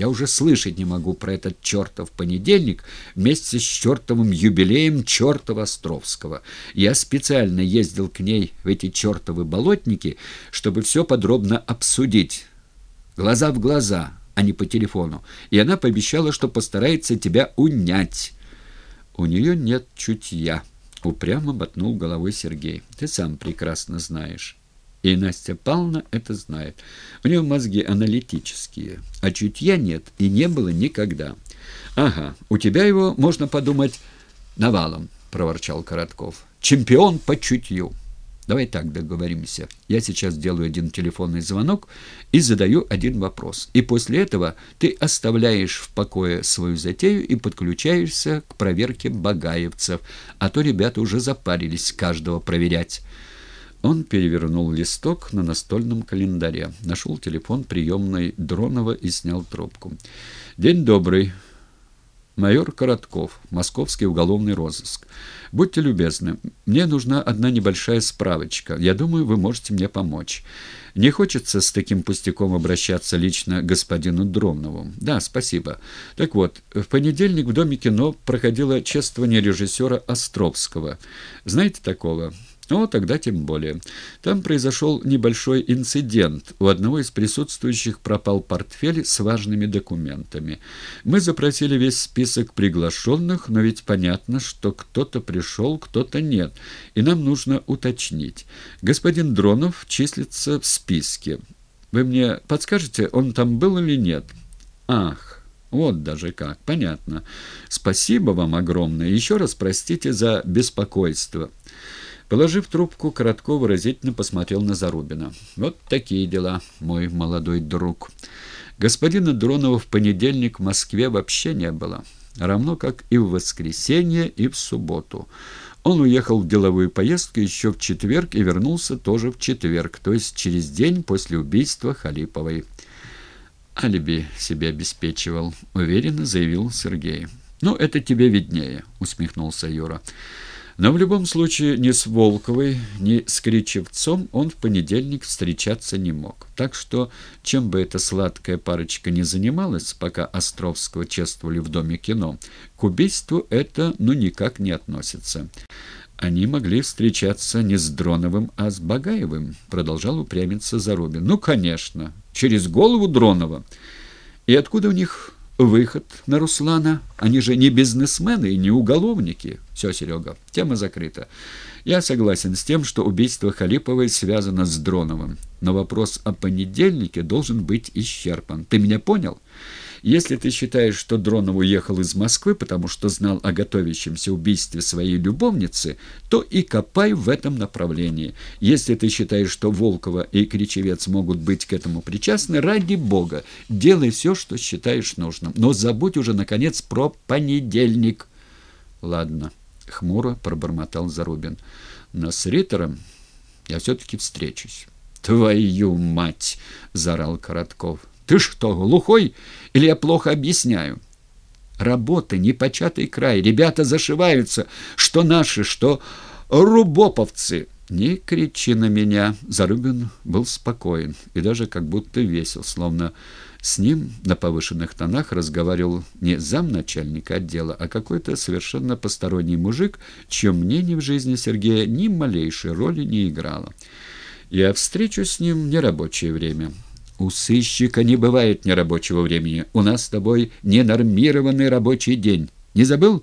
Я уже слышать не могу про этот чертов понедельник вместе с чертовым юбилеем чертова Островского. Я специально ездил к ней в эти чертовы болотники, чтобы все подробно обсудить. Глаза в глаза, а не по телефону. И она пообещала, что постарается тебя унять. У нее нет чутья. Упрямо ботнул головой Сергей. Ты сам прекрасно знаешь. И Настя Павловна это знает. У нее мозги аналитические, а чутья нет и не было никогда. «Ага, у тебя его, можно подумать, навалом», — проворчал Коротков. «Чемпион по чутью». Давай так договоримся. Я сейчас делаю один телефонный звонок и задаю один вопрос. И после этого ты оставляешь в покое свою затею и подключаешься к проверке багаевцев, а то ребята уже запарились каждого проверять». Он перевернул листок на настольном календаре, нашел телефон приемной Дронова и снял трубку. «День добрый. Майор Коротков, московский уголовный розыск. Будьте любезны, мне нужна одна небольшая справочка. Я думаю, вы можете мне помочь. Не хочется с таким пустяком обращаться лично к господину Дронову. Да, спасибо. Так вот, в понедельник в Доме кино проходило чествование режиссера Островского. Знаете такого?» Ну, тогда тем более. Там произошел небольшой инцидент. У одного из присутствующих пропал портфель с важными документами. Мы запросили весь список приглашенных, но ведь понятно, что кто-то пришел, кто-то нет. И нам нужно уточнить. Господин Дронов числится в списке. Вы мне подскажете, он там был или нет? Ах, вот даже как. Понятно. Спасибо вам огромное. Еще раз простите за беспокойство. Положив трубку, Коротко выразительно посмотрел на Зарубина. «Вот такие дела, мой молодой друг. Господина Дронова в понедельник в Москве вообще не было, равно как и в воскресенье, и в субботу. Он уехал в деловую поездку еще в четверг и вернулся тоже в четверг, то есть через день после убийства Халиповой. «Алиби себе обеспечивал», — уверенно заявил Сергей. «Ну, это тебе виднее», — усмехнулся Юра. Но в любом случае ни с Волковой, ни с Кричевцом он в понедельник встречаться не мог. Так что, чем бы эта сладкая парочка не занималась, пока Островского чествовали в Доме кино, к убийству это ну никак не относится. «Они могли встречаться не с Дроновым, а с Багаевым», — продолжал упрямиться Зарубин. «Ну, конечно, через голову Дронова. И откуда у них выход на Руслана. Они же не бизнесмены и не уголовники. Все, Серега, тема закрыта. Я согласен с тем, что убийство Халиповой связано с Дроновым. Но вопрос о понедельнике должен быть исчерпан. Ты меня понял?» Если ты считаешь, что Дронов уехал из Москвы, потому что знал о готовящемся убийстве своей любовницы, то и копай в этом направлении. Если ты считаешь, что Волкова и Кричевец могут быть к этому причастны, ради бога, делай все, что считаешь нужным. Но забудь уже, наконец, про понедельник. Ладно, хмуро пробормотал Зарубин. Но с Риттером я все-таки встречусь. «Твою мать!» — заорал Коротков. Ты что, глухой? Или я плохо объясняю? Работа, непочатый край. Ребята зашиваются. Что наши, что рубоповцы. Не кричи на меня. Зарубин был спокоен и даже как будто весел, словно с ним на повышенных тонах разговаривал не замначальника отдела, а какой-то совершенно посторонний мужик, чье мнение в жизни Сергея ни малейшей роли не играло. Я встречу с ним в нерабочее время. У сыщика не бывает нерабочего времени. У нас с тобой ненормированный рабочий день. Не забыл?